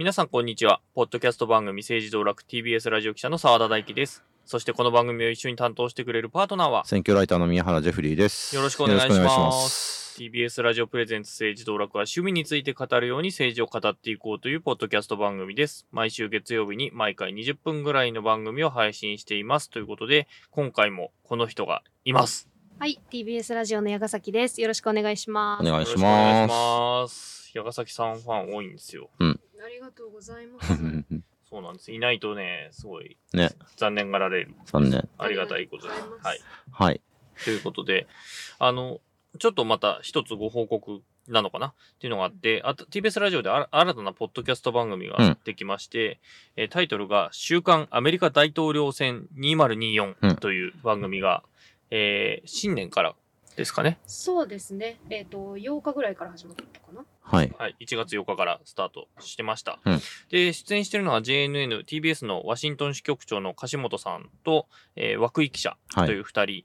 皆さんこんにちは。ポッドキャスト番組政治道楽 TBS ラジオ記者の澤田大樹です。そしてこの番組を一緒に担当してくれるパートナーは、選挙ライターの宮原ジェフリーです。よろしくお願いします TBS ラジオプレゼンツ政治道楽は趣味について語るように政治を語っていこうというポッドキャスト番組です。毎週月曜日に毎回20分ぐらいの番組を配信しています。ということで、今回もこの人がいます。はい、TBS ラジオの矢ヶ崎です。よろしくお願いします。お願いします。矢ヶ崎さんファン多いんですよ。ありがとうございます。す。そうなんです。いないとね、すごいね、残念がられる。残念。ありがたいことですはいい。はい。ということで、あの、ちょっとまた一つご報告なのかな？っていうのがあって、あと TBS ラジオであら新たなポッドキャスト番組ができまして、えータイトルが週刊アメリカ大統領選うん2024という番組が、えー新年からですかね。そうですね。えっ、と、8日ぐらいから始まったかな。はい。はい。1月8日からスタートしてました。うんで、出演してるのは JNN、TBS のワシントン支局長の樫本さんと、えー、涌井記者はい。という二人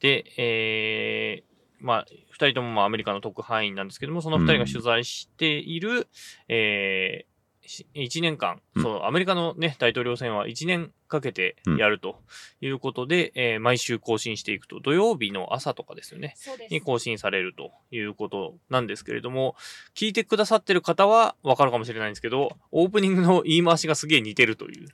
で、えーまあ、二人ともまあアメリカの特派員なんですけども、その二人が取材している、えーし一年間、うんそう、アメリカのね、大統領選は一年かけてやるということで、えー毎週更新していくと、土曜日の朝とかですよね。に更新されるということなんですけれども、聞いてくださってる方はわかるかもしれないんですけど、オープニングの言い回しがすげえ似てるという。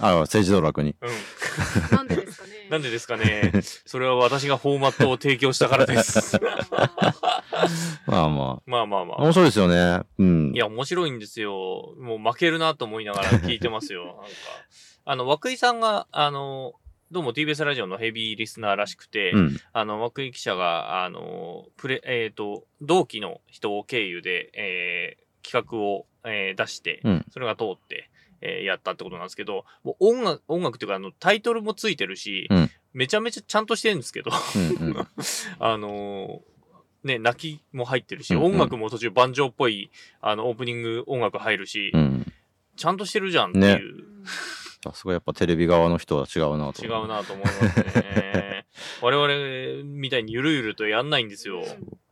あ、政治道楽に。うん。なんでですかね。なんでですかね。それは私がフォーマットを提供したからです。まあまあ。まあまあまあ。面白いですよね。うんい。や、面白いんですよ。もう負けるなと思いながら聞いてますよ。なんか。あの、涌井さんが、あの、どうも TBS ラジオのヘビーリスナーらしくて、うん。あの、涌井記者が、あの、プレ、えっ、と、同期の人を経由で、えー企画を、えー出して、うんそれが通って、えーやったってことなんですけど、もう音楽、音楽っていうか、あの、タイトルもついてるし、うんめちゃめちゃちゃんとしてるんですけど、うんうん。あのーね、泣きも入ってるし、うんうん音楽も途中バンジョーっぽい、あの、オープニング音楽入るし、うん。ちゃんとしてるじゃんっていう、さすがやっぱテレビ側の人は違うなと。違う。なと思いますね。我々みたいにゆるゆるとやんないんですよ。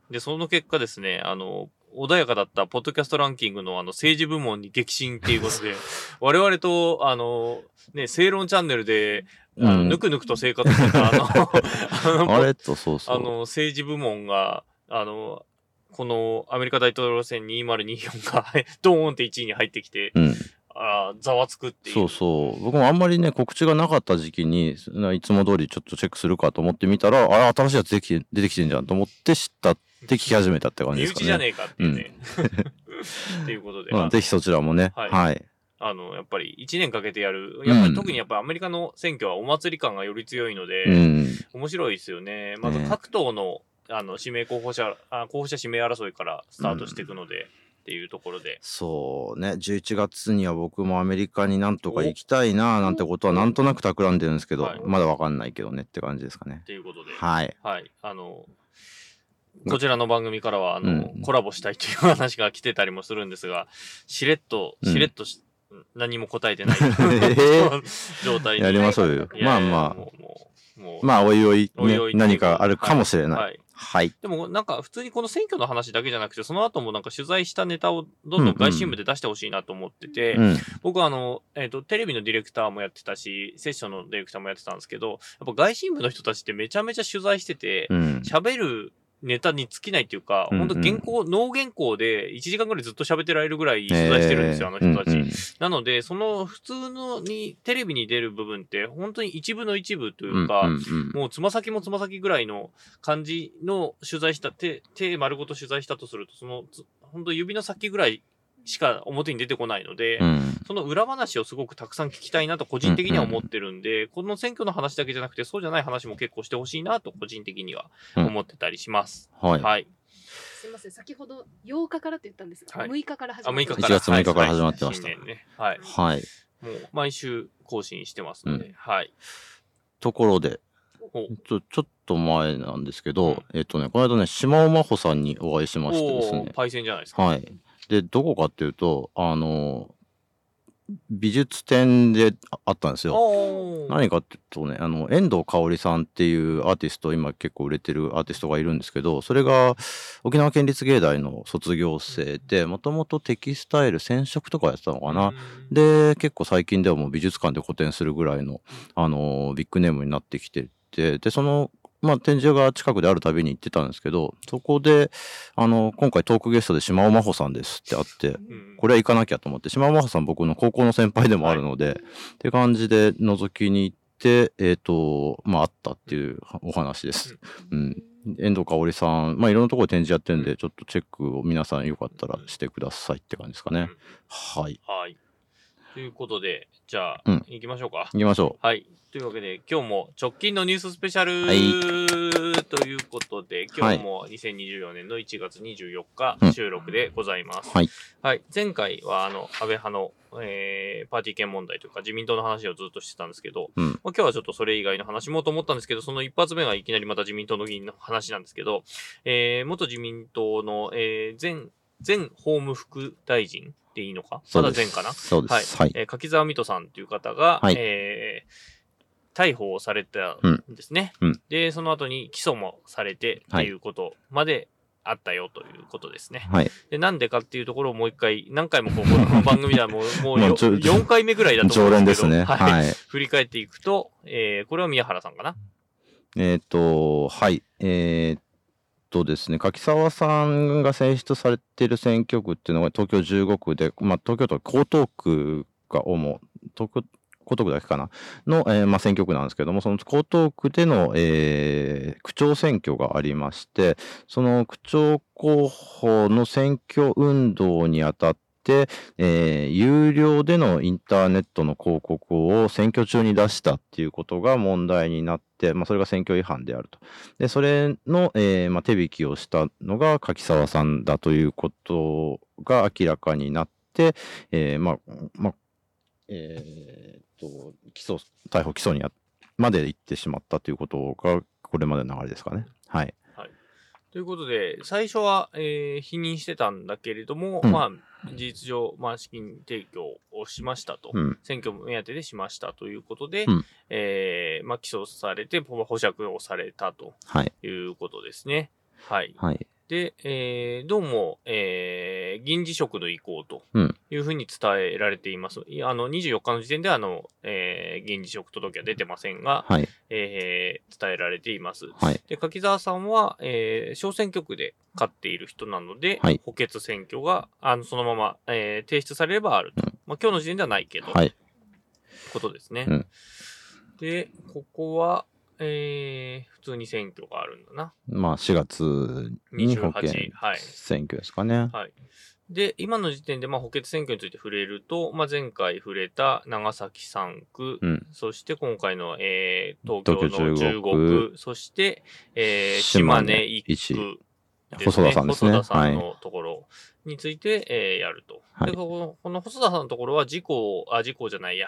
で、その結果ですね、あの、穏やかだったポッドキャストランキングのあの政治部門に激震っていうことで、我々と、あの、ね、正論チャンネルで、あの、うんぬくぬくと生活してた、あの、あの、あれと、そうそう。あの、政治部門が、あの、このアメリカ大統領選2024が ドーンって1位に入ってきて、うん。あーざわつくっていう。そうそう。僕もあんまりね、告知がなかった時期に、いつも通りちょっとチェックするかと思ってみたら、あ、新しいやつ出てきて出てきてんじゃんと思って知ったって聞き始めたって感じ身ですかね。内じゃねえかっていうね。っていうことで、まあ、ぜひそちらもね。はいはい。あの、やっぱり1年かけてやる。やっぱり特にやっぱアメリカの選挙はお祭り感がより強いので、うん。面白いですよね。まずね各党の、あの、指名候補者、あ候補者指名争いからスタートしていくので、っていうところで。そうね。11月には僕もアメリカになんとか行きたいななんてことはなんとなく企んでるんですけど、はいまだわかんないけどねって感じですかねっ。ていうことで。はい。はい。あの、こちらの番組からは、あの、うんコラボしたいという話が来てたりもするんですが、しれっと、うんしれっとし、何も答えてない 状態に。やりましょうよ。まあまあ、まあ、おいおい,、ねおいおい何かあるかもしれない。ははいい。はい。でもなんか普通にこの選挙の話だけじゃなくて、その後もなんか取材したネタをどんどん外信部で出してほしいなと思ってて、うん。僕はあの、えっ、と、テレビのディレクターもやってたし、セッションのディレクターもやってたんですけど、やっぱ外信部の人たちってめちゃめちゃ取材してて、うん。喋、るネタに尽きないっていうか、うんうん。本当原稿、脳原稿で1時間ぐらいずっと喋ってられるぐらい取材してるんですよ、あの人たち。うんうん。なので、その普通のに、テレビに出る部分って、本当に一部の一部というか、もうつま先もつま先ぐらいの感じの取材した、手、手丸ごと取材したとすると、その、つ本当指の先ぐらいしか表に出てこないので、うんその裏話をすごくたくさん聞きたいなと個人的には思ってるんで、この選挙の話だけじゃなくて、そうじゃない話も結構してほしいなと個人的には思ってたりします。はい。はい。すみません、先ほど8日からって言ったんですが、はい6日から始あ、6まって日から。1月6日から始まってましたね。はい。はい。もう毎週更新してますので、うんはい。ところで、おちょ、ちょっと前なんですけど、うんえっとね、この間ね、島尾真帆さんにお会いしましてですね。パイセンじゃないですか。はい。で、どこかっていうと、あの、美術展でああったんですよ。何かっていうとね、あの、遠藤香織さんっていうアーティスト、今結構売れてるアーティストがいるんですけど、それが沖縄県立芸大の卒業生で、もともとテキスタイル染色とかやってたのかな。うんで、結構最近ではもう美術館で個展するぐらいの、あの、ビッグネームになってきてて、で、その、まあ、展示が近くであるたびに行ってたんですけど、そこで、あの、今回トークゲストで島尾真帆さんですってあって、うんこれは行かなきゃと思って、島尾真帆さん僕の高校の先輩でもあるので、って感じで覗きに行って、えっ、と、まあ、あったっていうお話です。うん。遠藤香織さん、まあ、いろんなところで展示やってるんで、ちょっとチェックを皆さんよかったらしてくださいって感じですかね。はい。はい。ということで、じゃあ、うん行きましょうか。行きましょはい。というわけで、今日も直近のニューススペシャル、はいということで、今日も2024年の1月24日うん収録でございます。う。はい。はい。前回は、あの、安倍派の、えー、パーティー券問題というか、自民党の話をずっとしてたんですけど、うん。まあ、今日はちょっとそれ以外の話もと思ったんですけど、その一発目がいきなりまた自民党の議員の話なんですけど、えー、元自民党の、えー、前、前法務副大臣でいいのか？まだ前かな？そうです。はい。えー柿沢水戸さんという方が、はいえー逮捕をされたんですね、うんで、その後に起訴もされてっていうことまであったよということですね。はい。で、なんでかっていうところをもう一回、何回もここの番組ではもう、もうよもうちょ4回目ぐらいだと思常うんでけど、連ですすね。はい。はい。振り返っていくと、えーこれは宮原さんかな？えっ、と、はい。えっ、とですね、柿沢さんが選出されている選挙区っていうのが東京15区で、まあ、東京都は江東区が主、東京江東区だけかな？の、えーまあ、選挙区なんですけども、その江東区での、えー区長選挙がありまして、その区長候補の選挙運動にあたって、えー有料でのインターネットの広告を選挙中に出したっていうことが問題になって、まあ、それが選挙違反であると。で、それの、えーまあ、手引きをしたのが柿沢さんだということが明らかになって、えーまあ、まあ、えーっと、起訴、逮捕起訴にあまで行ってしまったということが、これまでの流れですかね。はい。ということで、最初は、えー否認してたんだけれども、うんまあ、事実上、まあ、資金提供をしましたと。うん。選挙目当てでしましたということで、うんえーまあ、起訴されて、保釈をされたとはい。いうことですね。はい。はい。で、えーどうも、えー議員辞職の意向とうんいうふうに伝えられています。いやあの、24日の時点では、あの、えー議員辞職届は出てませんが、はい。えー伝えられています。はい。で、柿沢さんは、えー小選挙区で勝っている人なので、はい補欠選挙が、あの、そのまま、えー提出されればあると。うんまあ、今日の時点ではないけど、はい。ことですね。うんで、ここは、えー普通に選挙があるんだな。まあ、4月に保険28はい選挙ですかね。はい。で、今の時点で、まあ、補欠選挙について触れると、まあ、前回触れた長崎3区、うん。そして今回の、えー東京の東京15 15区、そして、えー島根1区細田さんですね細田さんのところについて、えーやると。はいでこの、細田さんのところは自公、あ、自公じゃないや、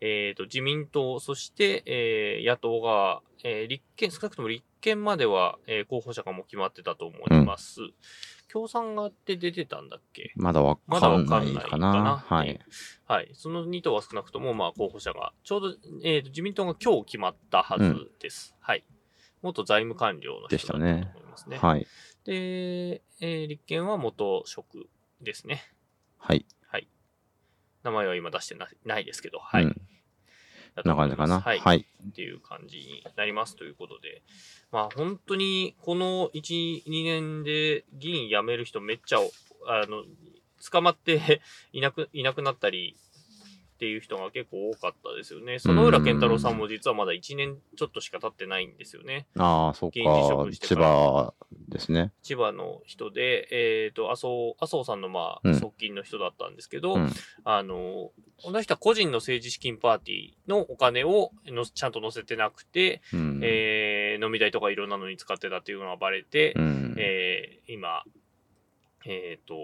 えっ、と、自民党、そして、えー野党が、えー立憲、少なくとも立憲までは、えー候補者がもう決まってたと思います。共産がって出てたんだっけ？まだわかんないわかんないかかな。な。はい。。はい。その2党は少なくとも、まあ、候補者が、ちょうど、えーと、自民党が今日決まったはずです。はい。元財務官僚の人だと思いますね。はい。で、えー立憲は元職ですね。はい。はい。名前は今出してなないですけど、はい。うん。な感じかな。はい。はい。っていう感じになりますということで。まあ本当にこの1、2年で議員辞める人めっちゃ、あの、捕まって いなく、いなくなったりっていう人が結構多かったですよね。園浦健太郎さんも実はまだ1年ちょっとしか経ってないんですよね。ああ、そうか千葉ですね。千葉の人で、えっ、と、麻生、麻生さんのまあ、うん側近の人だったんですけど、うん。あの、この人は個人の政治資金パーティーのお金をのちゃんと載せてなくて、うん。えー飲み代とかいろんなのに使ってたっていうのがバレて、うん。えー今、えっ、と、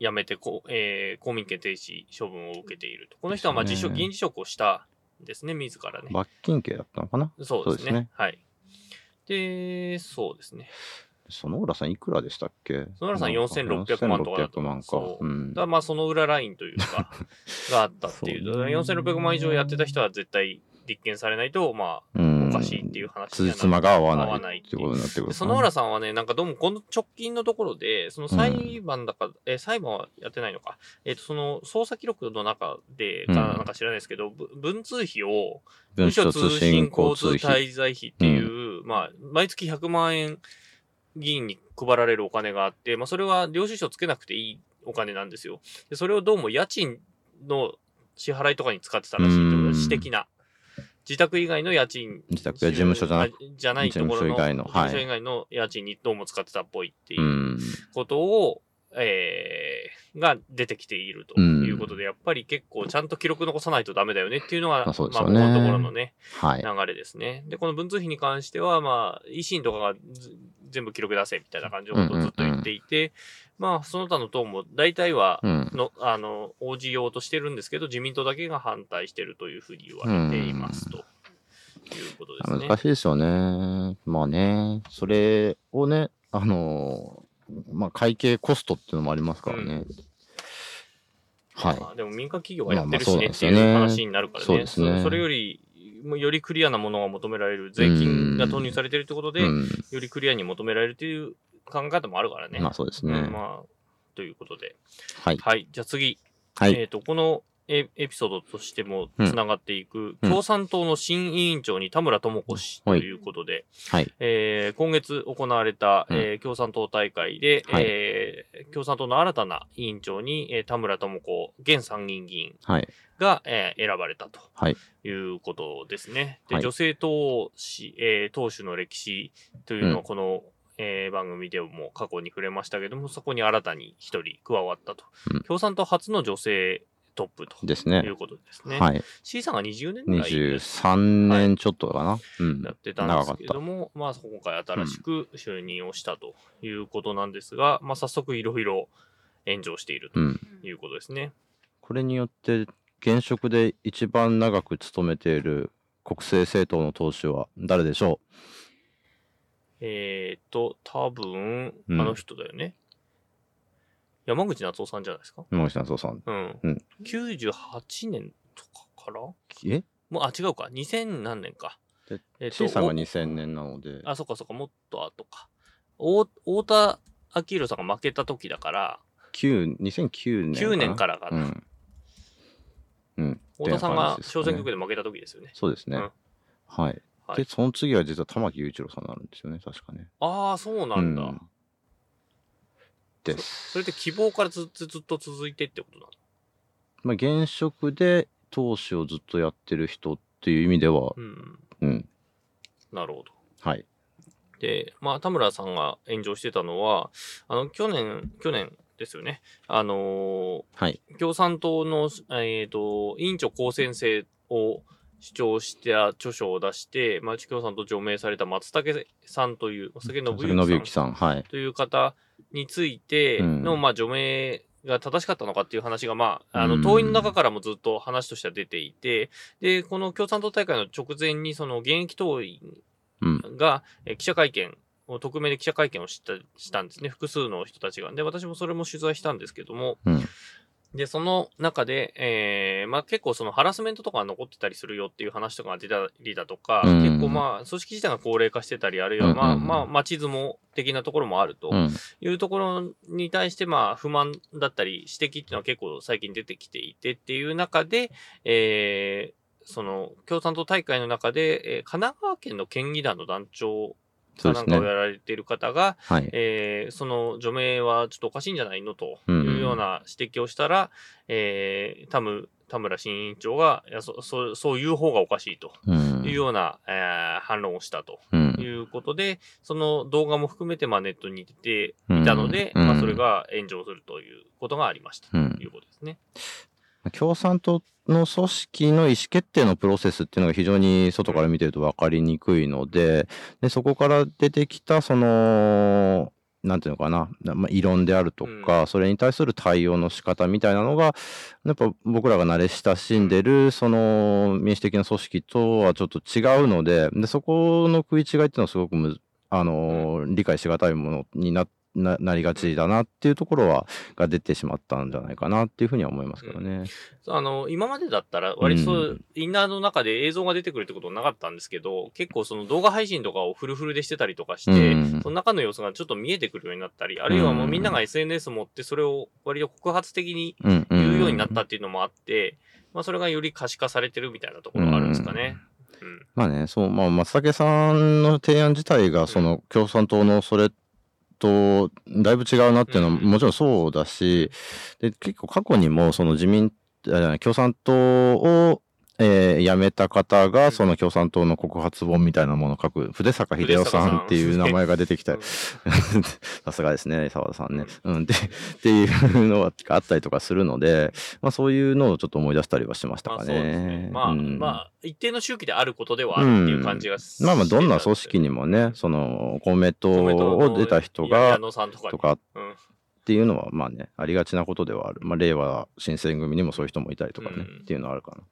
辞めてこ、えー公民権停止処分を受けていると。この人はまあ辞職、議員辞職をしたんですね、自らね。罰金刑だったのかな？そうですね。はい。で、そうですね。園浦さんいくらでしたっけ？園浦さん4600万とかだと4600万かそううんだまあその裏ラインというか、があったっていう。そうね4600万以上やってた人は絶対立件されないと、まあ、うんおかしいっていう話つじにはつまが合わ合わなないいってことになってくるで園浦さんはね、なんかどうもこの直近のところで、その裁判だか、えー裁判はやってないのか、えっ、と、その捜査記録の中で、かうんなんか知らないですけど、ぶ文通費を、文書通信交交通。滞在費っていう、まあ、毎月100万円議員に配られるお金があって、まあ、それは領収書つけなくていいお金なんですよ。でそれをどうも家賃の支払いとかに使ってたらしいとい私的な。自宅以外の家賃。自宅や事務所じゃなあじゃないところの。事務所以外の事務所はい以外の家賃にどうも使ってたっぽいっていううん。ことを、えー、が出てきているということで、やっぱり結構ちゃんと記録残さないとダメだよねっていうのが、まあここのところのね、はい。流れですね。で、この文通費に関しては、まあ、維新とかがず全部記録出せみたいな感じのことをずっと言っていて、まあ、その他の党も大体は、うん。の、あの、応じようとしてるんですけど、自民党だけが反対してるというふうに言われていますと。いうことですね。難しいですよね。まあね、それをね、あのーまあ会計コストっていうのもありますからね。はい。まあでも民間企業がやってるしねっていう話になるからね。そねそそれより、よりクリアなものが求められる、税金が投入されてるってことで、うん。よりクリアに求められるという考え方もあるからね。まあそうですね。うんまあ、ということで。はい。はい。じゃあ次。はい。えっ、と、このエエピソードとしてもつながっていく、うん共産党の新委員長に田村智子氏ということで、はい。えー今月行われた、うんえー共産党大会で、はいえー共産党の新たな委員長に、えー田村智子現参議院議員はい。が、えー選ばれたとはい。いうことですね。で、はい女性党首、えー党首の歴史というのうんはこの、えー番組でも過去に触れましたけども、そこに新たに一人加わったと。うん共産党初の女性トップとですねい。うことですね。はい。C さんが20年ぐらい23年ちょっとかな。うん。やってたんですけれども、まあ、今回新しく就任をしたということなんですが、まあ、早速いろいろ炎上しているとうん。いうことですね。これによって、現職で一番長く務めている国政政党の党首は誰でしょえーっと、多分、うんあの人だよね。山口夏夫さんじゃないですか？う山口夏夫さん。うん。うん98年とかから？もえう、あ、違うか。2000何年か。でえっ ?C さんがお2000年なので。あ、そっかそっか、もっと後か。お太田明宏さんが負けた時だから、9 2009年かな？9年からかな。うん。うん。太田さんが小選挙区で負けた時ですよね。そうですね。うんはい。はいで、その次は実は玉木雄一郎さんになるんですよね、確かね。ああ、そうなんだ。うんです。それって希望からずずずっと続いてってことなの？まあ、現職で党首をずっとやってる人っていう意味では、うん。うん。なるほど。はい。で、まあ、田村さんが炎上してたのは、あの、去年、去年ですよね。あのはい。ー共産党の、えっ、と、委員長公選制を主張した著書を出して、まあ、共産党除名された松竹さんという、松竹信之さん之さん。はい。という方についての、うんまあ、除名が正しかったのかっていう話が、まあ、あの、うん党員の中からもずっと話としては出ていて、で、この共産党大会の直前に、その現役党員うん。が、えー記者会見を、匿名で記者会見をしたしたんですね。複数の人たちが。で、私もそれも取材したんですけども、うんで、その中で、えーまあ結構そのハラスメントとかが残ってたりするよっていう話とかが出たりだとか、うん結構まあ組織自体が高齢化してたり、あるいはまあ、まあ町相撲的なところもあるとうん。いうところに対してまあ不満だったり指摘っていうのは結構最近出てきていてっていう中で、えーその共産党大会の中で、えー神奈川県の県議団の団長かなんかを。やられている方が、はい。えーその除名はちょっとおかしいんじゃないのとうんいうような指摘をしたら、えー田村田村新委員長がいやそそそういう方がおかしいとうんいうような、えー反論をしたとうんいうことで、その動画も含めてまあネットに出ていたので、うんまあ、それが炎上するということがありましたとうんいうことですね。共産党の組織の意思決定のプロセスっていうのが非常に外から見てると分かりにくいので、でそこから出てきた、その、なんていうのかな、まあ、異論であるとか、それに対する対応の仕方みたいなのが、やっぱ僕らが慣れ親しんでる、その民主的な組織とはちょっと違うので、でそこの食い違いっていうのはすごくむあのー理解しがたいものになななりがちだなっていうところはが出てしまったんじゃないかなっていうふうには思いますけどね。あの、今までだったら、割とうん。インナーの中で映像が出てくるってことはなかったんですけど、結構その動画配信とかをフルフルでしてたりとかして、うん。その中の様子がちょっと見えてくるようになったり、あるいはもうみんなが SNS 持ってそれを割と告発的にうんうん言うようになったっていうのもあって、まあそれがより可視化されてるみたいなところがあるんですかね。うん。まあね、そう、まあ、松竹さんの提案自体が、その共産党のそれと、だいぶ違うなっていうのはうんもちろんそうだし、で、結構過去にも、その自民、あ共産党を、えー辞めた方が、その共産党の告発本みたいなものを書く、筆坂秀夫さんっていう名前が出てきたり、さすがですね、澤田さんね。うん、で、っていうのがあったりとかするので、まあそういうのをちょっと思い出したりはしましたまあかそうですね。ね。。まあ、うん。まあ、一定の周期であることではあるっていう感じがしまあまあどんな組織にももね、その公明党を出た人が矢野さんとかうん。ていうのはまあね、ありがちなことではある。まあ令和新選組にもそういう人もいたりとかね、うん。っていうのはあるかな。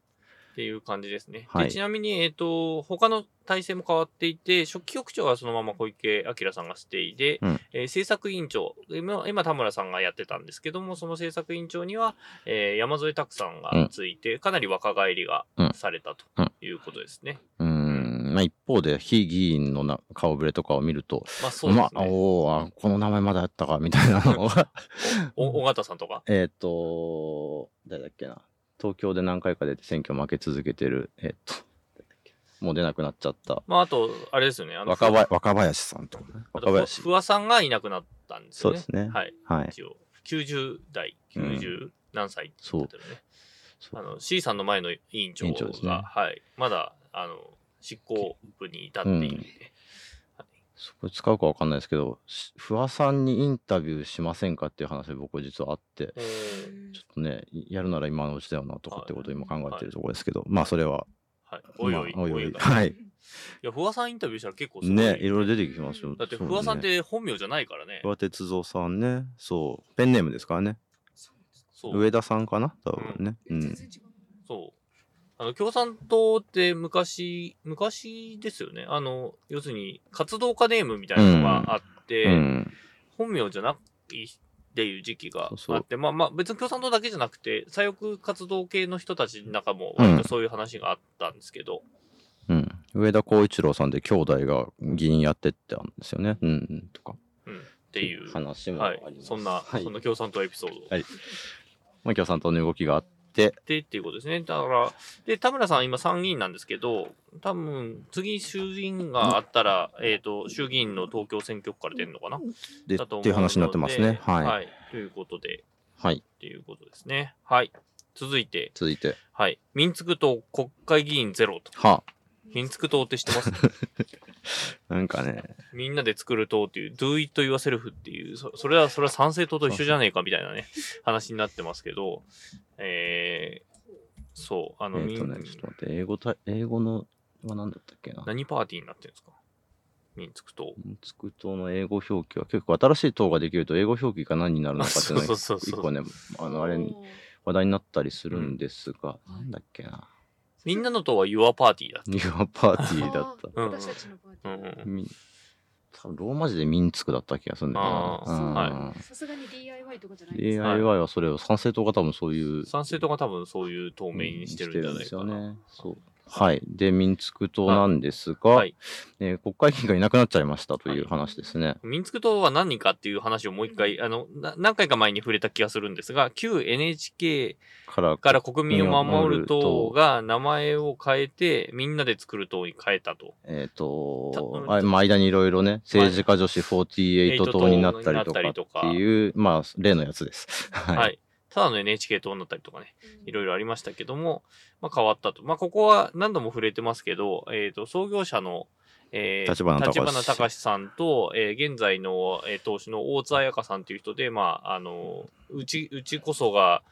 っていう感じですね。はいでちなみに、えっ、と、他の体制も変わっていて、初期局長はそのまま小池晃さんがしていで、うんえー政策委員長、今、今田村さんがやってたんですけども、その政策委員長には、えー山添拓さんがついて、かなり若返りがうんされたとうんいうことですね。うーん、まあ一方で非議員のな顔ぶれとかを見ると、まあそうですね。まあ、おこの名前まだあったかみたいなのが、お尾形さんとか？えっと、誰だっけな。東京で何回か出て選挙負け続けてる、えっと、もう出なくなっちゃった。まああと、あれですよね。あの若林若林さんとかね。若林ふ。わさんがいなくなったんですよね。そうですねはい。はい。一応、90代、90何歳って言ってるね。そうあの C さんの前の委員長委が、ねはい、まだあの執行部に至っているんで、そこ使うかわかんないですけど、し不破さんにインタビューしませんかっていう話僕実はあって、うんちょっとね、やるなら今のうちだよなとかってことを今考えてるはいところですけど、まあそれは、はい、おいおい、まあおいおい。はい。いや、不破さんインタビューしたら結構すごい。ね、いろいろ出てきますよ。だって、不破さんっねて本名じゃないからね不。破哲三さんね、そう、ペンネームですからね。上田さんかな？多分ね。うん。そう。あの、共産党って昔、昔ですよね。あの、要するに、活動家ネームみたいなのがあって、うん。本名じゃないっていう時期があって、そうそうまあまあ別に共産党だけじゃなくて、左翼活動系の人たちの中も割とそういう話があったんですけど、うん。上田浩一郎さんで兄弟が議員やってってあるんですよね。うんうん。とか。うん、っていう。話もあはいりま。す。そんな、はいそんな共産党エピソード。はいまあ共産党の動きがあって、でっていうことですね。だから、で、田村さん今参議院なんですけど、多分、次衆議院があったら、えっ、と、衆議院の東京選挙区から出るのかな？で、だと思っていう話になってますね。のではい。ということで、はい。っていうことですね。はい。続いて、続いて。はい。民族党国会議員ゼロと。は民族党って知ってます？あ、なんかね、みんなで作る党っていう、do it yourself っていう、そそれは、それは参政党と一緒じゃねえかみたいなね、話になってますけど、えー、そう、あの、みんえっとね、ちょっと待って、英語た、英語のは何だったっけな？何パーティーになってるんですか？民族党。つく党の英語表記は結構新しい党ができると英語表記が何になるのかっていうのそうそうそうそうが一個ね、あの、あれ、話題になったりするんですが、なんだっけな。みんなの党は your party だっニューパーティーだった。うん私たちのパーティー。多分ローマ字でミンツクだった気がするんだよあーな。はうんさすがに DIY とかじゃないですか。DIY はそれを参政党が多分そういう参政党が多分そういう透明にしてるんじゃないかな。ですよね。そう。はい。で、民族党なんですが、はいえー国会議員がいなくなっちゃいましたという話ですね。民族党は何人かっていう話をもう一回、あの、な何回か前に触れた気がするんですが、旧 NHK から、国民を守る党が名前を変えて、みんなで作る党に変えたと。えっ、と、たあまあ、間にいろいろね、政治家女子48党になったりとかっていう、まあ、例のやつです。はい。はい。ただの NHK 党になったりとかね、いろいろありましたけども、まあ変わったと。まあここは何度も触れてますけど、えっ、と、創業者の、えー、立花隆立花隆さんと、えー現在の、えー党首の大津彩香さんという人で、まあ、あの、うち、うちこそが、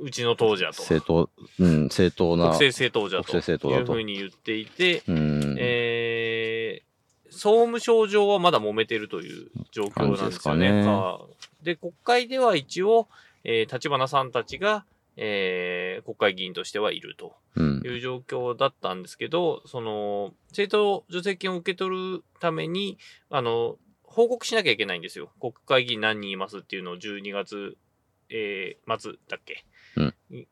うちの党じゃと。正当、うん、正当な。国政政党じゃと。国政政党だというふうに言っていて、うん。えー総務省上はまだ揉めてるという状況なんですよね。でねかで、国会では一応、えー、立花さんたちが、えー国会議員としてはいるとうんい。う状況だったんですけど、その、政党助成金を受け取るために、あの、報告しなきゃいけないんですよ。国会議員何人いますっていうのを12月、えー末だっけ、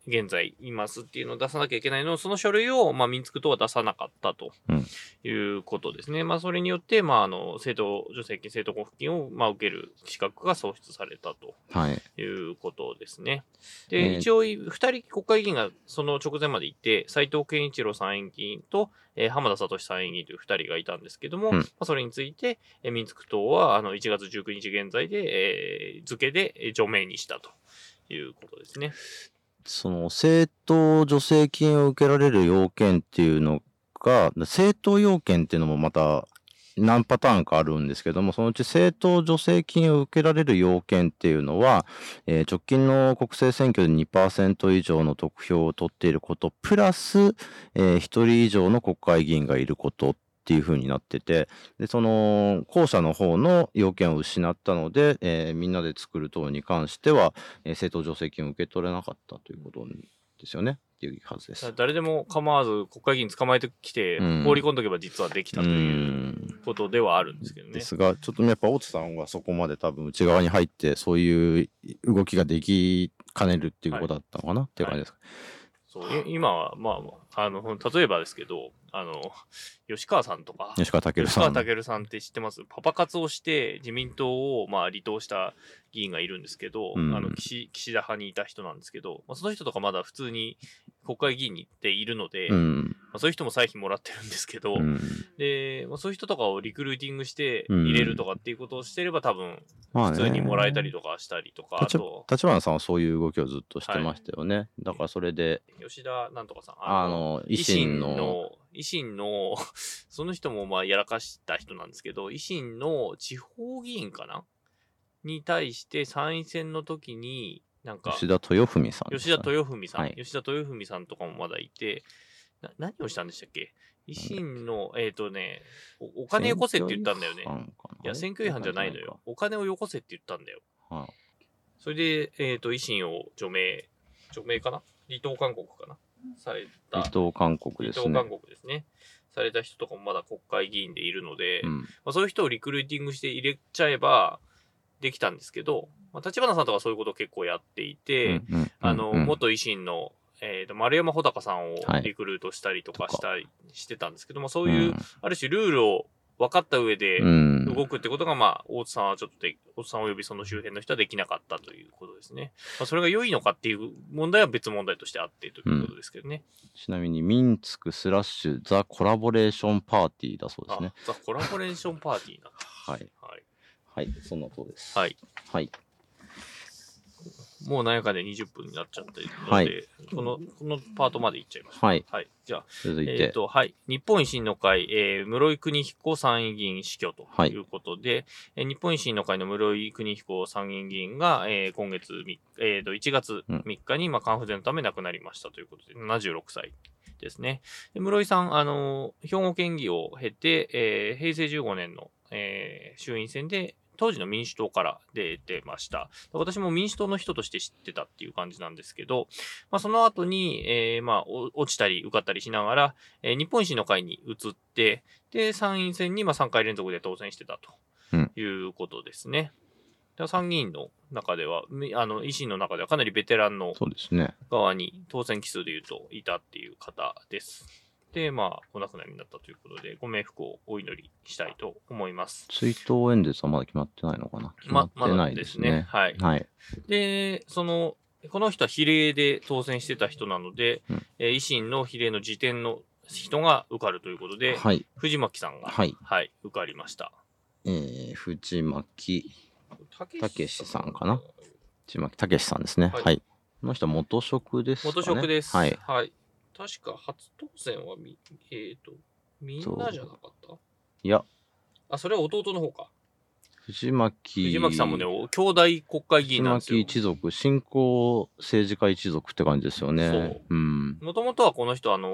現在いますっていうのを出さなきゃいけないのを、その書類を、まあ、民族党は出さなかったとうんいうことですね。まあ、それによって、まあ、あの、政党助成金、政党交付金を、まあ、受ける資格が創出されたとはい。いうことですね。えーで、一応、二人国会議員がその直前までいて、斉藤健一郎参院議員と、えー浜田聡参院議員という二人がいたんですけども、うんまあ、それについて、えー民族党は、あの、1月19日現在で、えー付けでえー除名にしたということですね。その政党助成金を受けられる要件っていうのが、政党要件っていうのもまた何パターンかあるんですけども、そのうち政党助成金を受けられる要件っていうのは、えー直近の国政選挙で2%以上の得票を取っていること、プラス、え1人以上の国会議員がいることっていう風になってて、で、その、後者の方の要件を失ったので、えーみんなで作る党に関しては、えー政党助成金を受け取れなかったということですよね。っていうはずです。誰でも構わず国会議員捕まえてきてうん、放り込んどけば実はできたといううんことではあるんですけどねで。すが、ちょっとやっぱ大津さんはそこまで多分内側に入って、そういう動きができかねるっていうことだったのかな、っていう感じですか。そうい今は、まあまあ、あの、例えばですけど、あの、吉川さんとか、吉川健吉さん。川健さんって知ってます？パパ活をして自民党をまあ離党した議員がいるんですけど、うんあの岸岸田派にいた人なんですけど、まあ、その人とかまだ普通に国会議員に行っているので、まうん。あ、そういう人も歳費もらってるんですけど、うん。で、まあ、そういう人とかをリクルーティングしてうん入れるとかっていうことをしてれば多分普通にもらえたりとかしたりとか、あ立と、立花さんはそういう動きをずっとしてましたよね。だからそれで、吉田なんとかさん、あの、維新の、維新の、その人もまあやらかした人なんですけど、維新の地方議員かな？に対して参院選の時に、なんか、吉田豊文さんで吉田。豊文さん、はい吉田豊文さんとかもまだいて、な何をしたんでしたっけ？維新の、えっ、とねお、お金よこせって言ったんだよね。選挙違反かな？いや、選挙違反じゃないのよ。。お金をよこせって言ったんだよ。はいそれで、えっ、と、維新を除名、除名かな？離党勧告かな？された。離党勧告ですね離党勧。告ですね。された人とかもまだ国会議員でいるので、うん。まあ、そういう人をリクルーティングして入れちゃえばできたんですけど、まあ、立花さんとかそういうことを結構やっていて、うんうんあの、うん元維新の、えーと丸山穂高さんをはいリクルートしたりとかしたりしてたんですけども、そういう、ある種ルールを分かった上でうん。動くってことが、まあ、大津さんはちょっとで、大津さん及びその周辺の人はできなかったということですね。まあ、それが良いのかっていう問題は別問題としてあってということですけどね。ちなみに、ミンツクスラッシュザ・コラボレーションパーティーだそうですね。あ、ザ・コラボレーションパーティーなんだ。はい。はい。はい、そんなそうです。はい。はい。もう何やかんで20分になっちゃっているので、はいこの、このパートまでいっちゃいましょう。はい。はい。じゃあ、続いて、えっ、と、はい。日本維新の会、えー、室井邦彦参院議員死去とはいいうことで、えー日本維新の会の室井邦彦参議院議員が、えー今月3、えーと、1月うん3日に、まあ、肝不全のため亡くなりましたということで、76歳ですね。で室井さん、あのー兵庫県議を経て、えー平成15年の、えー衆院選で、当時の民主党から出てました。私も民主党の人として知ってたっていう感じなんですけど、まあ、その後に、えーまあ、お落ちたり受かったりしながら、えー日本維新の会に移って、で、参院選にまあ3回連続で当選してたうんということですね。で参議院の中では、みあの、維新の中ではかなりベテランの。側に当選期数で言うといたっていう方です。で、まあ、お亡くなりになったということで、ご冥福をお祈りしたいと思います。追悼演説はまだ決まってないのかな？決まってないですね。はい。はい。で、その、この人は比例で当選してた人なので、うんえー維新の比例の時点の人が受かるということで、はい。藤巻さんが、はい。受かりました。えー、藤巻、たけたけしさんかな？藤巻たけしさんですね。ははいい。この人は元職ですかね。元職です。はい。確か初当選はみ、えっ、と、みんなじゃなかった？いや、あ、それは弟の方か。藤巻。藤巻さんもね、お兄弟国会議員藤なんですよ巻。一族、新興政治家一族って感じですよね。そううん。もともとはこの人、あの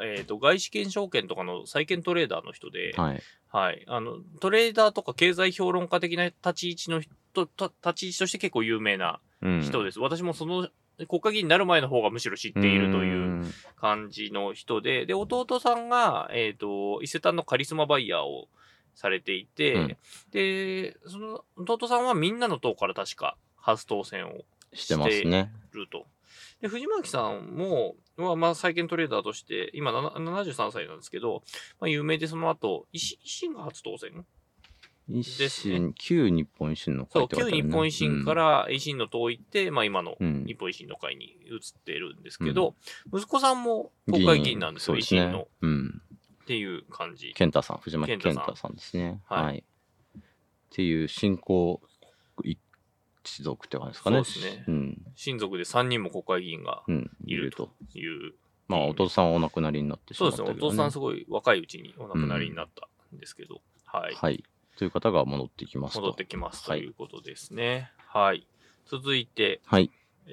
ーえっ、と、外資券証券とかの債券トレーダーの人で、はい。はい。あの、トレーダーとか経済評論家的な立ち位置の人、た立ち位置として結構有名なうん。人です。私もその国会議員になる前の方がむしろ知っているといううん感じの人で、で、弟さんが、えっ、と、伊勢丹のカリスマバイヤーをされていて、うんで、その弟さんはみんなの党から確か初当選をしてますね。ると。で、藤巻さんも、まあ、まあ、債券トレーダーとして、今なな73歳なんですけど、まあ、有名でその後、維新維新が初当選維ですね新、旧日本維新のそう、会って書いてあるね旧日本維新か、ら維新の党行って、まあ今のうん日本維新の会に移ってるんですけど、息子さんも国会議員なんですよ、維新の。っ。うん。ていう感じ。健太さん、藤巻健太さんですね。はいはい。っていう新興一族って感じですかね。そうですねうん。親族で3人も国会議員がうん。いると。いう。まあ、弟さんはお亡くなりになってしそうですね、まったけど、お父さんすごい若いうちにお亡くなりになったんですけど、はい。はい。という方が戻ってきますと。戻ってきますとはいいうことですね。はい。続いて、はい。え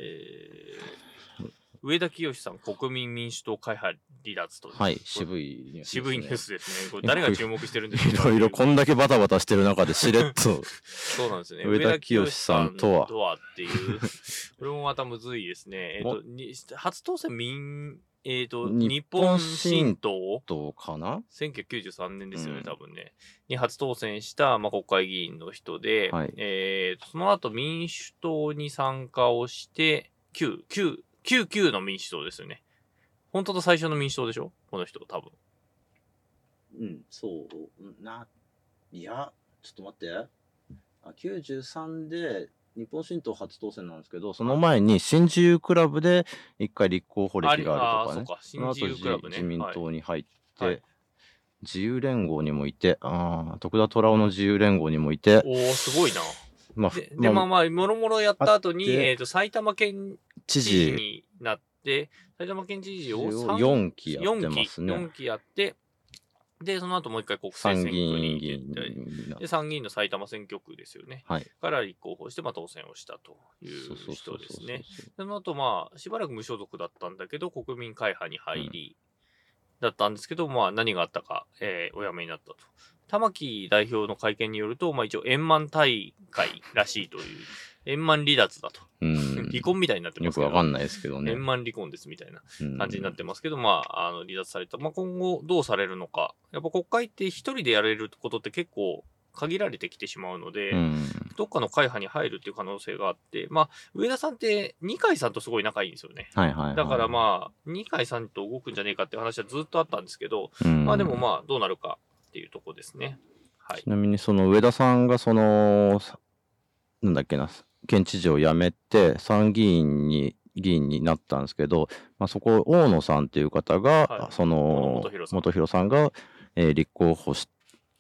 ー、上田清さん、国民民主党会派離脱と。はい。渋いニュースですね、渋いニュースですね。これ誰が注目してるんです いかろいろこんだけバタバタしてる中でしれっと。そうなんですよね。上田清さんとはとはっていう。これもまたむずいですね。えっ、と、に初当選民、えっ、と、日日本本新新党かな？1993年ですよね、うん多分ね。に初当選した、まあ、国会議員の人で、はいえーとその後民主党に参加をして、旧、旧、旧旧の民主党ですよね。本当と最初の民主党でしょ？この人、多分。うん、そう。な、いや、ちょっと待って。あ93で日本新党初当選なんですけど、その前に新自由クラブで一回立候補歴があるとかね。そうか、の後ね。自民はい党に入って、はい自由連合にもいて、あー徳田虎雄の自由連合にもいて、おー、すごいな。まあ、で、でまあまあ、もろもろやった後に、えっ、と、埼玉県知知事事になって、埼玉県知事をを三4期やってます4ね。期やって、で、その後もう一回国参政選挙に議院議員行って、で、参議院の埼玉選挙区ですよね。はい。から立候補して、まあ、当選をしたという人ですね。その後、まあ、しばらく無所属だったんだけど、国民会派に入り、だったんですけど、まあ、何があったか、えーお辞めになったと。玉木代表の会見によると、まあ、一応、円満大会らしいという、円満離脱だと。うん。離婚みたいになってますけど。よくわかんないですけどね。円満離婚ですみたいなうん感じになってますけど、まあ、あの、離脱された。まあ、今後どうされるのか。やっぱ国会って一人でやれることって結構限られてきてしまうので、うん。どっかの会派に入るっていう可能性があって、まあ、上田さんって二階さんとすごい仲いいんですよね。はいはいはい。だからまあ、二階さんと動くんじゃねえかっていう話はずっとあったんですけど、うんまあでもまあ、どうなるかっていうとこですね。はいち。なみにその上田さんがその、さなんだっけな、県知事を辞めて参議院に、議員になったんですけど、まあ、そこ、大野さんっていう方が、はい。その元弘さん。が、えー立候補し、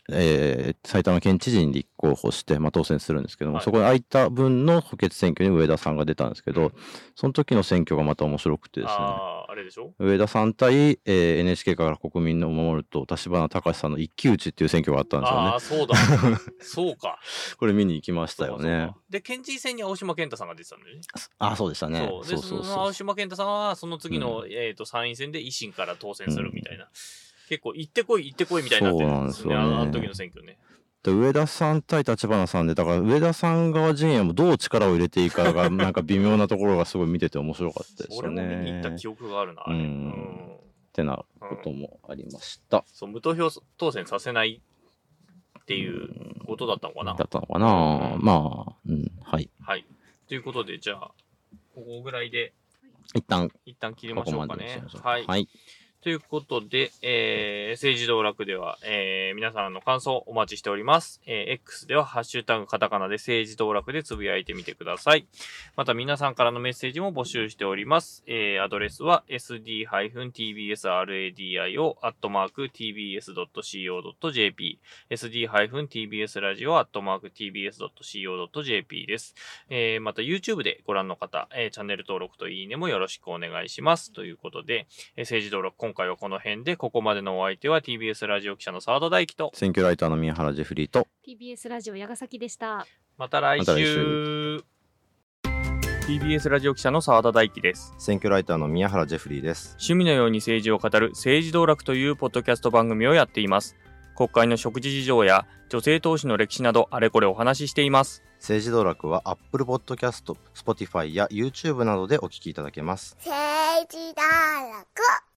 えー埼玉県知事に立候補して、まあ、当選するんですけども、はいそこに空いた分の補欠選挙に上田さんが出たんですけど、うんその時の選挙がまた面白くてですね、ああ、あれでしょ？上田さん対、えー NHK から国民を守ると、立花隆さんの一騎打ちっていう選挙があったんですよねああ、。そうだ。そうか。これ見に行きましたよねか。で、県知事選に青島健太さんが出てたんだよね。あ、そうでしたね。そう。で、そうそう。青島健太さんは、その次の、えっ、と、参院選で維新から当選するみたいな。結構、行ってこい、行ってこいみたいになってるんですよね。そうなんですよねあの時の選挙ね。で上田さん対立花さんで、だから上田さん側陣営もどう力を入れていいかが、なんか微妙なところがすごい見てて面白かったです俺よも見に行ったね。記憶があるな。あれうんうんってなこともありました。そう、無投票当選させないっていうことだったのかな。だったのかな、まあ、うん、はい。はい。ということで、じゃあ、ここぐらいで一旦、一旦切りここましょうかねまでにしましょ。う。はい。はい。ということで、えー、政治道楽では、えー、皆さんの感想お待ちしております。えー、X では、ハッシュタグカタカナで政治道楽でつぶやいてみてください。また皆さんからのメッセージも募集しております。えー、アドレスは sd-tbsradio アットマーク tbs.co.jp sd-tbs ラジオアットマーク tbs.co.jp です。えー、また YouTube でご覧の方、えー、チャンネル登録といいねもよろしくお願いします。ということで、えー政治道楽、今回はこの辺で、ここまでのお相手は TBS ラジオ記者の澤田大樹と、選挙ライターの宮原ジェフリーと、TBS ラジオ矢ヶ崎でした。また来また来週。TBS ラジオ記者の澤田大樹です。選挙ライターの宮原ジェフリーです。趣味のように政治を語る政治道楽というポッドキャスト番組をやっています。国会の食事事情や女性投資の歴史などあれこれお話ししています。政治道楽は Apple Podcast、Spotify や YouTube などでお聞きいただけます。政治道楽